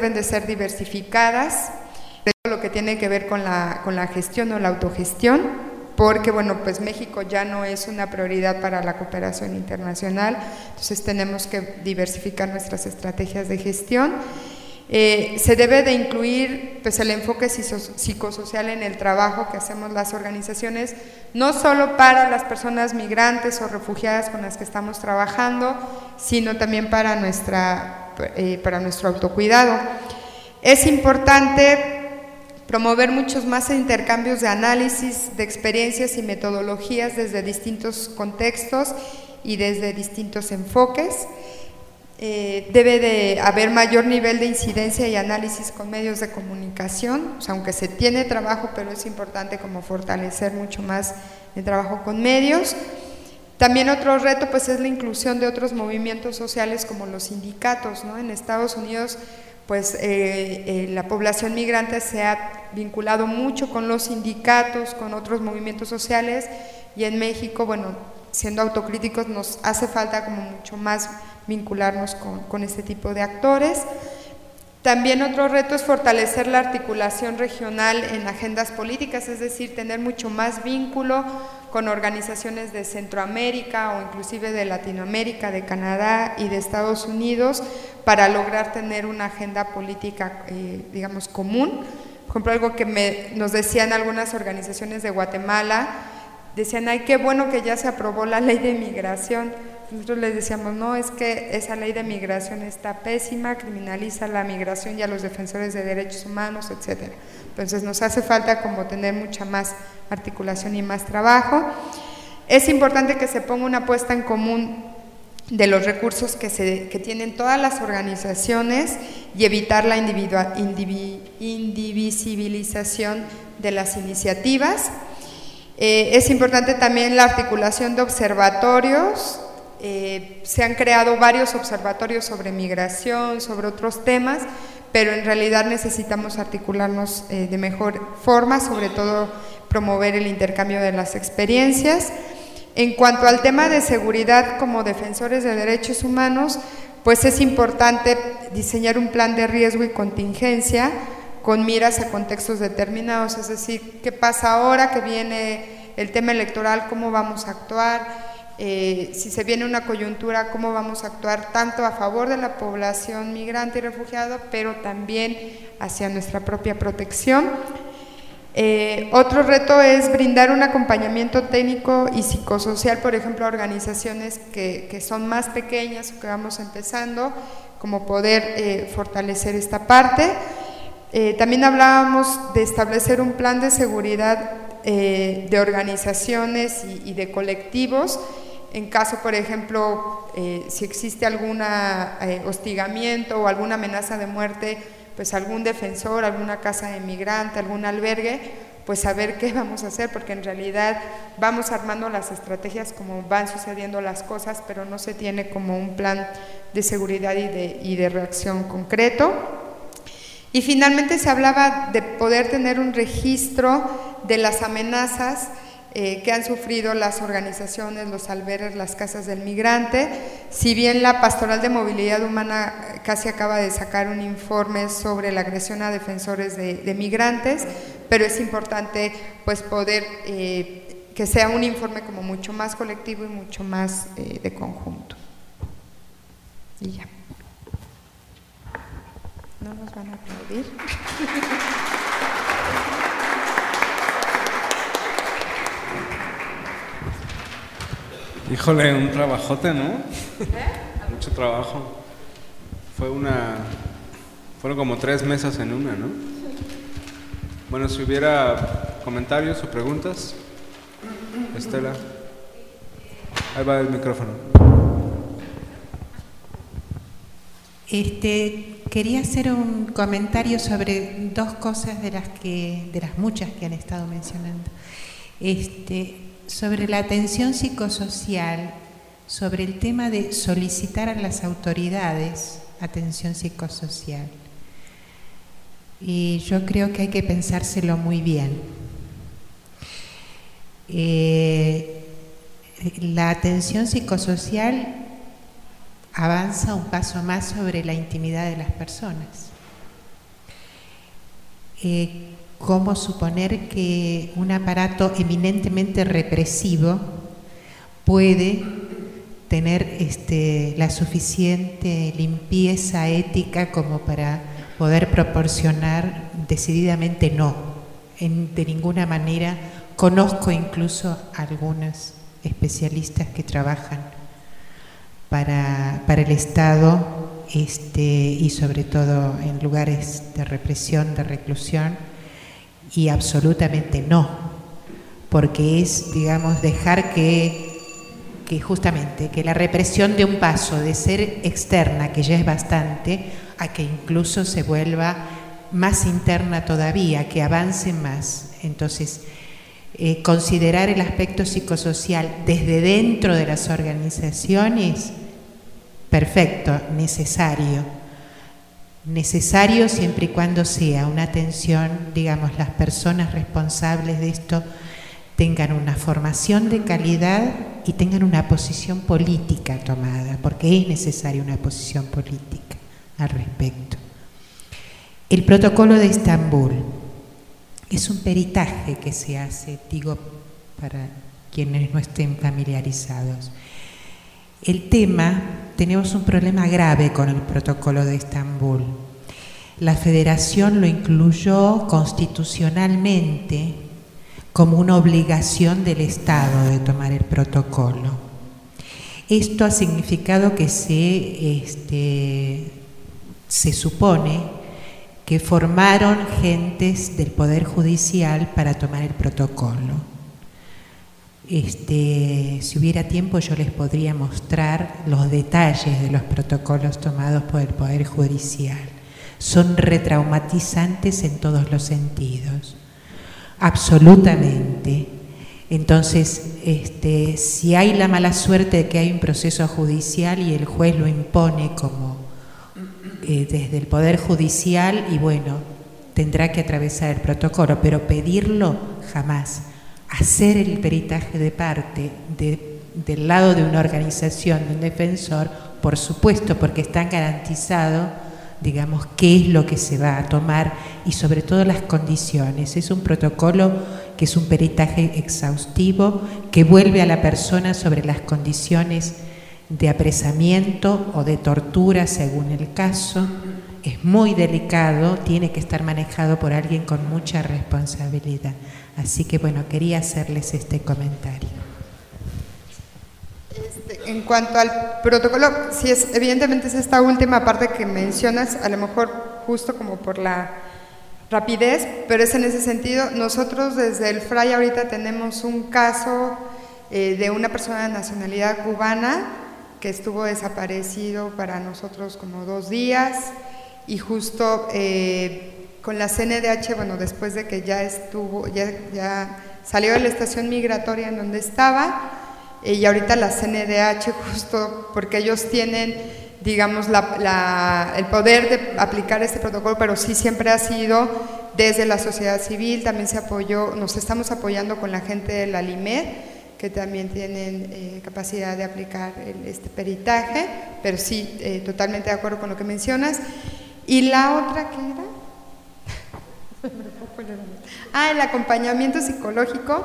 deben de ser diversificadas, lo que tiene que ver con la, con la gestión o la autogestión, porque bueno, pues México ya no es una prioridad para la cooperación internacional, entonces tenemos que diversificar nuestras estrategias de gestión. Eh, se debe de incluir pues, el enfoque psicosocial en el trabajo que hacemos las organizaciones, no solo para las personas migrantes o refugiadas con las que estamos trabajando, sino también para, nuestra, eh, para nuestro autocuidado. Es importante promover muchos más intercambios de análisis, de experiencias y metodologías desde distintos contextos y desde distintos enfoques. Eh, debe de haber mayor nivel de incidencia y análisis con medios de comunicación, aunque se tiene trabajo, pero es importante como fortalecer mucho más el trabajo con medios. También otro reto pues es la inclusión de otros movimientos sociales como los sindicatos. ¿no? En Estados Unidos pues eh, eh, la población migrante se ha vinculado mucho con los sindicatos, con otros movimientos sociales y en México, bueno, siendo autocríticos nos hace falta como mucho más vincularnos con, con este tipo de actores. También otro reto es fortalecer la articulación regional en agendas políticas, es decir, tener mucho más vínculo con organizaciones de Centroamérica o inclusive de Latinoamérica, de Canadá y de Estados Unidos para lograr tener una agenda política, eh, digamos, común. Por ejemplo, algo que me, nos decían algunas organizaciones de Guatemala, decían, ay, qué bueno que ya se aprobó la ley de migración. Nosotros les decíamos, no, es que esa ley de migración está pésima, criminaliza la migración y a los defensores de derechos humanos, etcétera. Entonces nos hace falta como tener mucha más articulación y más trabajo. Es importante que se ponga una puesta en común de los recursos que, se, que tienen todas las organizaciones y evitar la indivisibilización de las iniciativas. Eh, es importante también la articulación de observatorios. Eh, se han creado varios observatorios sobre migración, sobre otros temas, pero en realidad necesitamos articularnos eh, de mejor forma, sobre todo promover el intercambio de las experiencias. En cuanto al tema de seguridad como defensores de derechos humanos, pues es importante diseñar un plan de riesgo y contingencia con miras a contextos determinados, es decir, qué pasa ahora que viene el tema electoral, cómo vamos a actuar, eh, si se viene una coyuntura, cómo vamos a actuar tanto a favor de la población migrante y refugiada, pero también hacia nuestra propia protección. Eh, otro reto es brindar un acompañamiento técnico y psicosocial, por ejemplo, a organizaciones que, son más pequeñas o que vamos empezando, como poder eh, fortalecer esta parte. También hablábamos de establecer un plan de seguridad de organizaciones y, de colectivos, en caso, por ejemplo, si existe algún hostigamiento o alguna amenaza de muerte, pues algún defensor, alguna casa de migrante, algún albergue, pues saber qué vamos a hacer, porque en realidad vamos armando las estrategias como van sucediendo las cosas, pero no se tiene como un plan de seguridad y de, y de reacción concreto. Y finalmente se hablaba de poder tener un registro de las amenazas eh, que han sufrido las organizaciones, los albergues, las casas del migrante. Si bien la Pastoral de Movilidad Humana casi acaba de sacar un informe sobre la agresión a defensores de, migrantes, pero es importante pues poder eh, que sea un informe como mucho más colectivo y mucho más eh, de conjunto. Y ya. No nos van a aplaudir. Híjole, un trabajote, ¿no? Mucho trabajo. Fue una. Fueron como tres mesas en una, ¿no? Bueno, si hubiera comentarios o preguntas. Estela. Ahí va el micrófono. Este, quería hacer un comentario sobre dos cosas de las que, de las muchas que han estado mencionando. Este, sobre la atención psicosocial, sobre el tema de solicitar a las autoridades atención psicosocial. Y yo creo que hay que pensárselo muy bien. Eh, la atención psicosocial avanza un paso más sobre la intimidad de las personas. eh, cómo suponer que un aparato eminentemente represivo puede tener este, la suficiente limpieza ética como para poder proporcionar decididamente no. de ninguna manera conozco incluso algunos especialistas que trabajan para, para el Estado este, y sobre todo en lugares de represión, de reclusión, y absolutamente no, porque es, digamos, dejar que que justamente que la represión de un paso de ser externa, que ya es bastante, a que incluso se vuelva más interna todavía, que avance más. Entonces, eh, considerar el aspecto psicosocial desde dentro de las organizaciones, perfecto, necesario. Necesario siempre y cuando sea una atención, digamos, las personas responsables de esto tengan una formación de calidad y tengan una posición política tomada, porque es necesaria una posición política al respecto. El protocolo de Estambul es un peritaje que se hace, digo, para quienes no estén familiarizados. El tema, tenemos un problema grave con el protocolo de Estambul. La federación lo incluyó constitucionalmente como una obligación del Estado de tomar el protocolo. Esto ha significado que se, este, se supone que formaron gentes del Poder Judicial para tomar el protocolo. Este, si hubiera tiempo yo les podría mostrar los detalles de los protocolos tomados por el Poder Judicial. Son retraumatizantes en todos los sentidos absolutamente. Entonces, este, si hay la mala suerte de que hay un proceso judicial y el juez lo impone como eh, desde el Poder Judicial, y bueno, tendrá que atravesar el protocolo, pero pedirlo jamás. Hacer el peritaje de parte del lado de una organización, de un defensor, por supuesto, porque está garantizado digamos, qué es lo que se va a tomar y sobre todo las condiciones. Es un protocolo que es un peritaje exhaustivo que vuelve a la persona sobre las condiciones de apresamiento o de tortura según el caso. Es muy delicado, tiene que estar manejado por alguien con mucha responsabilidad. Así que bueno, quería hacerles este comentario. En cuanto al protocolo, si es, evidentemente es esta última parte que mencionas, a lo mejor justo como por la rapidez, pero es en ese sentido. Nosotros desde el FRAI ahorita tenemos un caso eh, de una persona de nacionalidad cubana que estuvo desaparecido para nosotros como dos días y justo eh, con la CNDH, bueno, después de que ya estuvo, ya, ya salió de la estación migratoria en donde estaba, y ahorita la CNDH justo porque ellos tienen, digamos, el poder de aplicar este protocolo, pero sí siempre ha sido desde la sociedad civil, también se apoyó, nos estamos apoyando con la gente de la LIMED, que también tienen eh, capacidad de aplicar este peritaje, pero sí, eh, totalmente de acuerdo con lo que mencionas. Y la otra, ¿qué era? ah, el acompañamiento psicológico.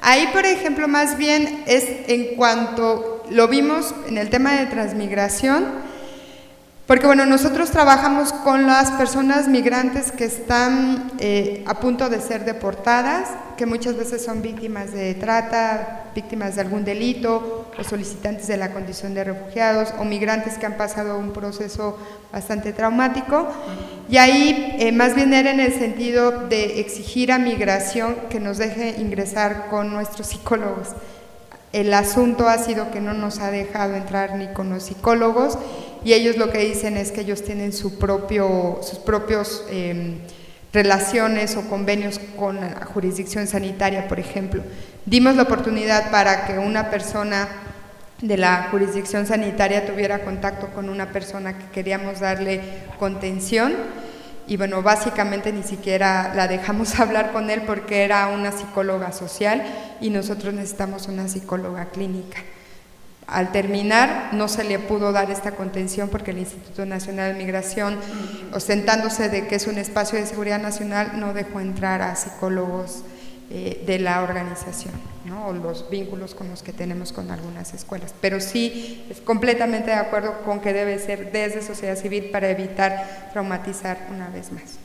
Ahí, por ejemplo, más bien es en cuanto lo vimos en el tema de transmigración, porque bueno, nosotros trabajamos con las personas migrantes que están eh, a punto de ser deportadas, que muchas veces son víctimas de trata, víctimas de algún delito, o solicitantes de la condición de refugiados, o migrantes que han pasado un proceso bastante traumático. Y ahí eh, más bien era en el sentido de exigir a migración que nos deje ingresar con nuestros psicólogos. El asunto ha sido que no nos ha dejado entrar ni con los psicólogos y ellos lo que dicen es que ellos tienen su propio, sus propios em, relaciones o convenios con la jurisdicción sanitaria, por ejemplo. Dimos la oportunidad para que una persona de la jurisdicción sanitaria tuviera contacto con una persona que queríamos darle contención y bueno, básicamente ni siquiera la dejamos hablar con él porque era una psicóloga social y nosotros necesitamos una psicóloga clínica. Al terminar, no se le pudo dar esta contención porque el Instituto Nacional de Migración, ostentándose de que es un espacio de seguridad nacional, no dejó entrar a psicólogos eh, de la organización ¿no? o los vínculos con los que tenemos con algunas escuelas. Pero sí, es completamente de acuerdo con que debe ser desde sociedad civil para evitar traumatizar una vez más.